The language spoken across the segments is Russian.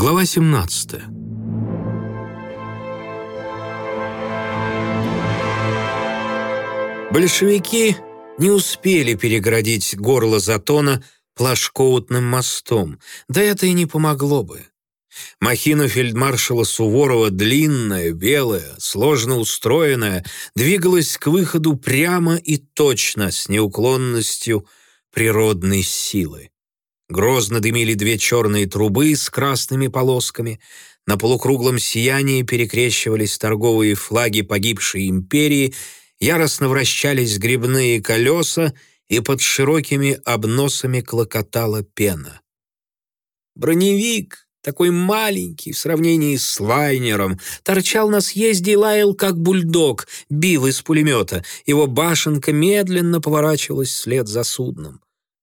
Глава 17 Большевики не успели переградить горло Затона плашкоутным мостом, да это и не помогло бы. Махина фельдмаршала Суворова, длинная, белая, сложно устроенная, двигалась к выходу прямо и точно, с неуклонностью природной силы. Грозно дымили две черные трубы с красными полосками. На полукруглом сиянии перекрещивались торговые флаги погибшей империи, яростно вращались грибные колеса, и под широкими обносами клокотала пена. Броневик, такой маленький в сравнении с лайнером, торчал на съезде и лаял, как бульдог, бил из пулемета. Его башенка медленно поворачивалась вслед за судном.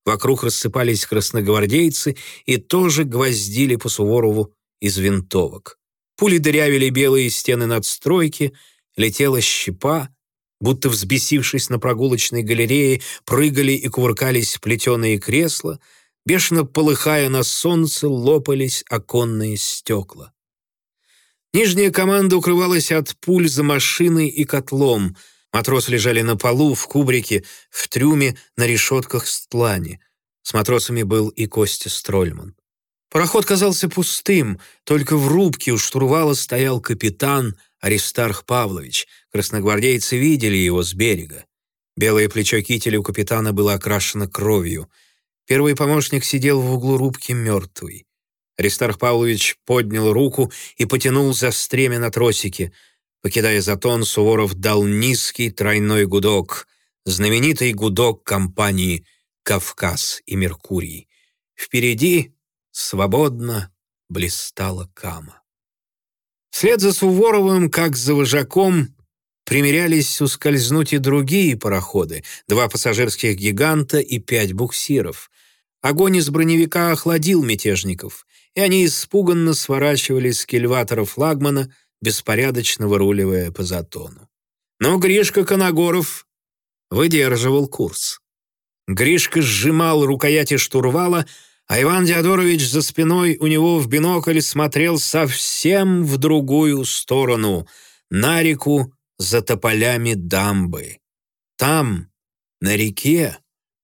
Вокруг рассыпались красногвардейцы и тоже гвоздили по Суворову из винтовок. Пули дырявили белые стены надстройки, летела щепа, будто взбесившись на прогулочной галерее, прыгали и кувыркались плетеные кресла, бешено полыхая на солнце, лопались оконные стекла. Нижняя команда укрывалась от пуль за машиной и котлом — Матросы лежали на полу, в кубрике, в трюме, на решетках стлани. С матросами был и Костя Строльман. Пароход казался пустым, только в рубке у штурвала стоял капитан Аристарх Павлович. Красногвардейцы видели его с берега. Белое плечо кителя у капитана было окрашено кровью. Первый помощник сидел в углу рубки мертвый. Аристарх Павлович поднял руку и потянул за стремя на тросике — Покидая затон, Суворов дал низкий тройной гудок, знаменитый гудок компании «Кавказ» и «Меркурий». Впереди свободно блистала кама. Вслед за Суворовым, как за вожаком, примерялись ускользнуть и другие пароходы, два пассажирских гиганта и пять буксиров. Огонь из броневика охладил мятежников, и они испуганно сворачивали с кильватора флагмана — беспорядочно выруливая по затону. Но Гришка Коногоров выдерживал курс. Гришка сжимал рукояти штурвала, а Иван Диадорович за спиной у него в бинокль смотрел совсем в другую сторону, на реку за тополями дамбы. Там, на реке,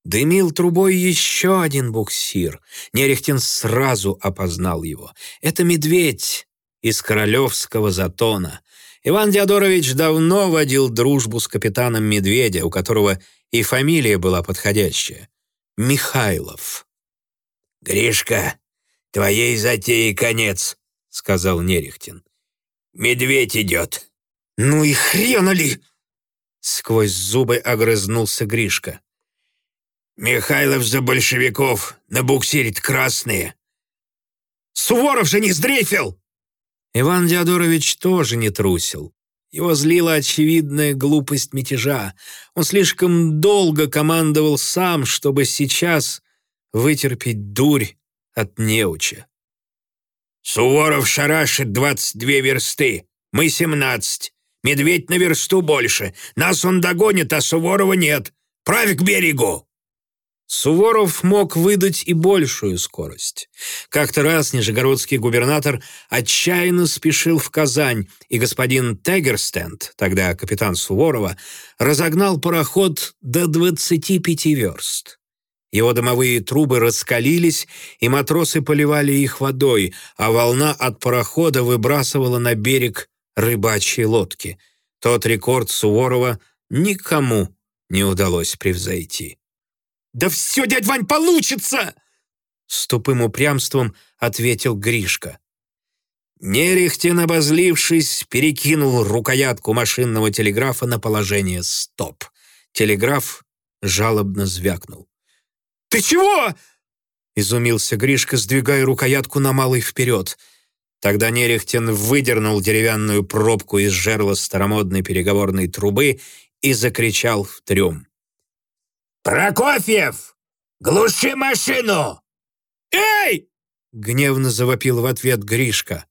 дымил трубой еще один буксир. Нерехтин сразу опознал его. Это медведь, из королевского затона. Иван Диадорович давно водил дружбу с капитаном Медведя, у которого и фамилия была подходящая — Михайлов. «Гришка, твоей затеи конец», — сказал Нерехтин. «Медведь идет». «Ну и хрена ли!» Сквозь зубы огрызнулся Гришка. «Михайлов за большевиков, на буксире красные». «Суворов же не сдрейфил!» Иван Диадорович тоже не трусил. Его злила очевидная глупость мятежа. Он слишком долго командовал сам, чтобы сейчас вытерпеть дурь от неуча. «Суворов шарашит двадцать две версты, мы семнадцать. Медведь на версту больше. Нас он догонит, а Суворова нет. Правь к берегу!» Суворов мог выдать и большую скорость. Как-то раз нижегородский губернатор отчаянно спешил в Казань, и господин Тегерстенд, тогда капитан Суворова, разогнал пароход до 25 верст. Его дымовые трубы раскалились, и матросы поливали их водой, а волна от парохода выбрасывала на берег рыбачьи лодки. Тот рекорд Суворова никому не удалось превзойти. «Да все, дядь Вань, получится!» С тупым упрямством ответил Гришка. Нерехтин, обозлившись, перекинул рукоятку машинного телеграфа на положение «стоп». Телеграф жалобно звякнул. «Ты чего?» — изумился Гришка, сдвигая рукоятку на малый вперед. Тогда Нерехтин выдернул деревянную пробку из жерла старомодной переговорной трубы и закричал в трюм. «Прокофьев! Глуши машину!» «Эй!» — гневно завопил в ответ Гришка.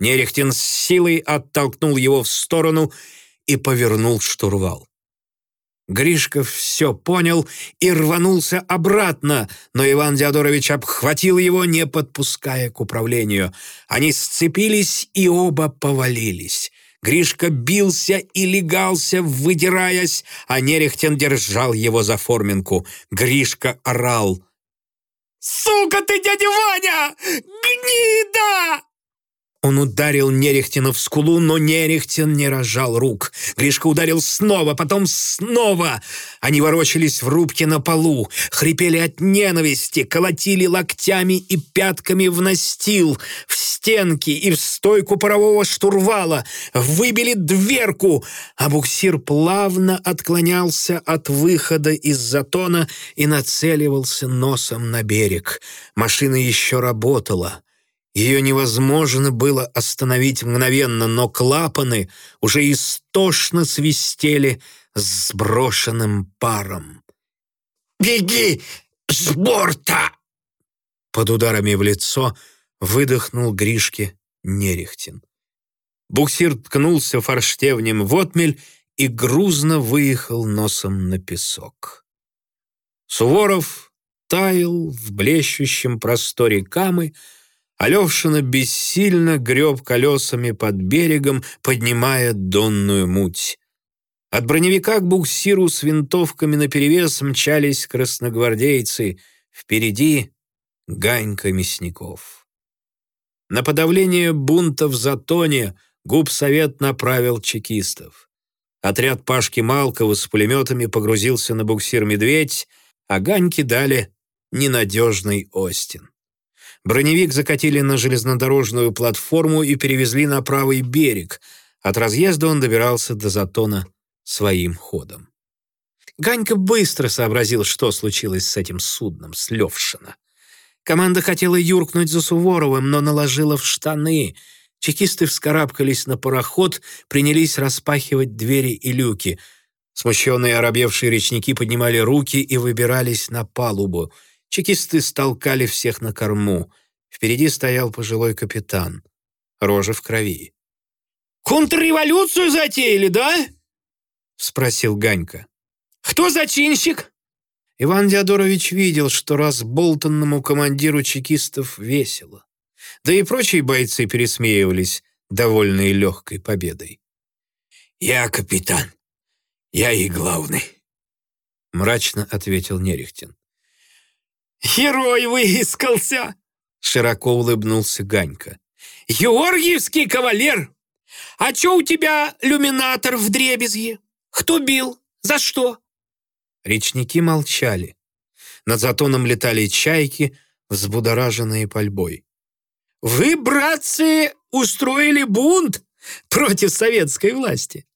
Нерехтин с силой оттолкнул его в сторону и повернул штурвал. Гришка все понял и рванулся обратно, но Иван Диадорович обхватил его, не подпуская к управлению. Они сцепились и оба повалились. Гришка бился и легался, выдираясь, а Нерехтен держал его за форминку. Гришка орал. «Сука ты, дядя Ваня! Гнида!» Он ударил Нерехтина в скулу, но Нерехтин не разжал рук. Гришка ударил снова, потом снова. Они ворочались в рубке на полу, хрипели от ненависти, колотили локтями и пятками в настил, в стенки и в стойку парового штурвала, выбили дверку, а буксир плавно отклонялся от выхода из затона и нацеливался носом на берег. Машина еще работала. Ее невозможно было остановить мгновенно, но клапаны уже истошно свистели с сброшенным паром. «Беги с борта!» Под ударами в лицо выдохнул Гришке Нерехтин. Буксир ткнулся форштевнем в отмель и грузно выехал носом на песок. Суворов таял в блещущем просторе камы, Алевшина бессильно греб колесами под берегом, поднимая донную муть. От броневика к буксиру с винтовками наперевес мчались красногвардейцы, впереди — Ганька Мясников. На подавление бунта в Затоне губсовет направил чекистов. Отряд Пашки Малкова с пулеметами погрузился на буксир «Медведь», а Ганьке дали ненадежный Остин. Броневик закатили на железнодорожную платформу и перевезли на правый берег. От разъезда он добирался до Затона своим ходом. Ганька быстро сообразил, что случилось с этим судном, с Левшина. Команда хотела юркнуть за Суворовым, но наложила в штаны. Чекисты вскарабкались на пароход, принялись распахивать двери и люки. Смущенные оробевшие речники поднимали руки и выбирались на палубу — Чекисты столкали всех на корму. Впереди стоял пожилой капитан. Рожа в крови. «Контрреволюцию затеяли, да?» — спросил Ганька. «Кто зачинщик?» Иван Диадорович видел, что разболтанному командиру чекистов весело. Да и прочие бойцы пересмеивались, довольные легкой победой. «Я капитан. Я и главный», — мрачно ответил Нерехтин. «Герой выискался!» — широко улыбнулся Ганька. «Георгиевский кавалер! А чё у тебя люминатор в дребезге? Кто бил? За что?» Речники молчали. Над затоном летали чайки, взбудораженные пальбой. «Вы, братцы, устроили бунт против советской власти?»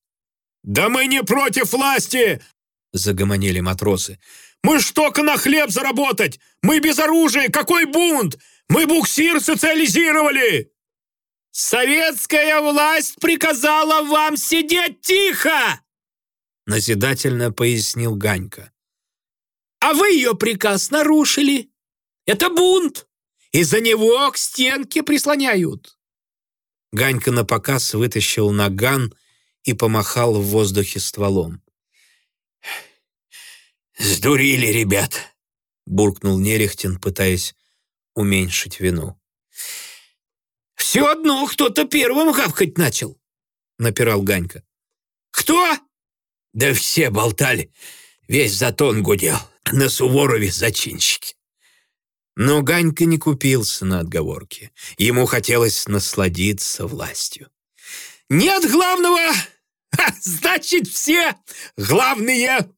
«Да мы не против власти!» — загомонили матросы. Мы ж только на хлеб заработать! Мы без оружия! Какой бунт? Мы буксир социализировали!» «Советская власть приказала вам сидеть тихо!» Назидательно пояснил Ганька. «А вы ее приказ нарушили. Это бунт. Из-за него к стенке прислоняют». Ганька напоказ вытащил наган и помахал в воздухе стволом. «Сдурили, ребят!» — буркнул Нерехтин, пытаясь уменьшить вину. «Все одно кто-то первым гавкать начал», — напирал Ганька. «Кто?» «Да все болтали. Весь затон гудел. На Суворове зачинщики». Но Ганька не купился на отговорки. Ему хотелось насладиться властью. «Нет главного! Значит, все главные!»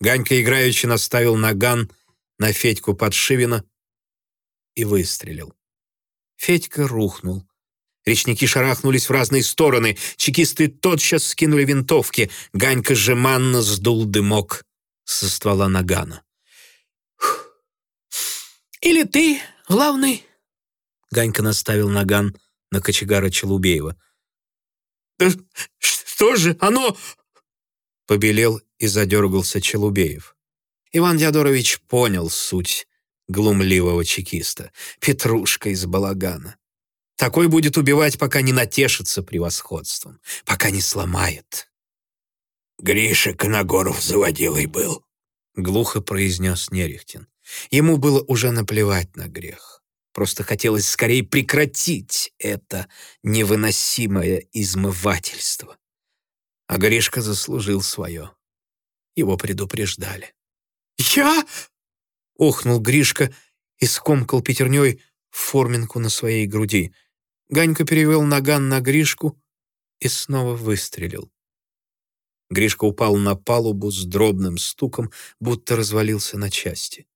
Ганька играючи наставил наган на Федьку Подшивина и выстрелил. Федька рухнул. Речники шарахнулись в разные стороны. Чекисты тотчас скинули винтовки. Ганька жеманно сдул дымок со ствола нагана. «Или ты, главный?» Ганька наставил наган на кочегара Челубеева. «Что же оно?» Побелел и задергался Челубеев. Иван Дядорович понял суть глумливого чекиста. Петрушка из балагана. Такой будет убивать, пока не натешится превосходством, пока не сломает. Гриша Коногоров заводилой был», — глухо произнес Нерехтин. Ему было уже наплевать на грех. Просто хотелось скорее прекратить это невыносимое измывательство. А Гришка заслужил свое. Его предупреждали. «Я?» — охнул Гришка и скомкал пятерней форминку на своей груди. Ганька перевел наган на Гришку и снова выстрелил. Гришка упал на палубу с дробным стуком, будто развалился на части.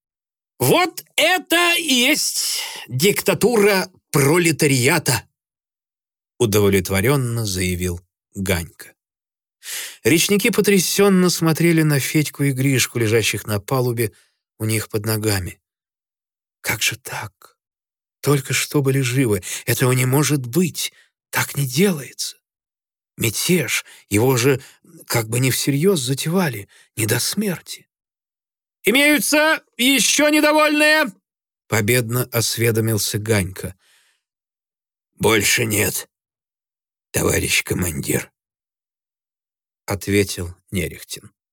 «Вот это и есть диктатура пролетариата!» удовлетворенно заявил Ганька. Речники потрясенно смотрели на Федьку и Гришку, лежащих на палубе у них под ногами. «Как же так? Только что были живы. Этого не может быть. Так не делается. Мятеж, его же как бы не всерьез затевали, не до смерти. «Имеются еще недовольные?» — победно осведомился Ганька. «Больше нет, товарищ командир», — ответил Нерехтин.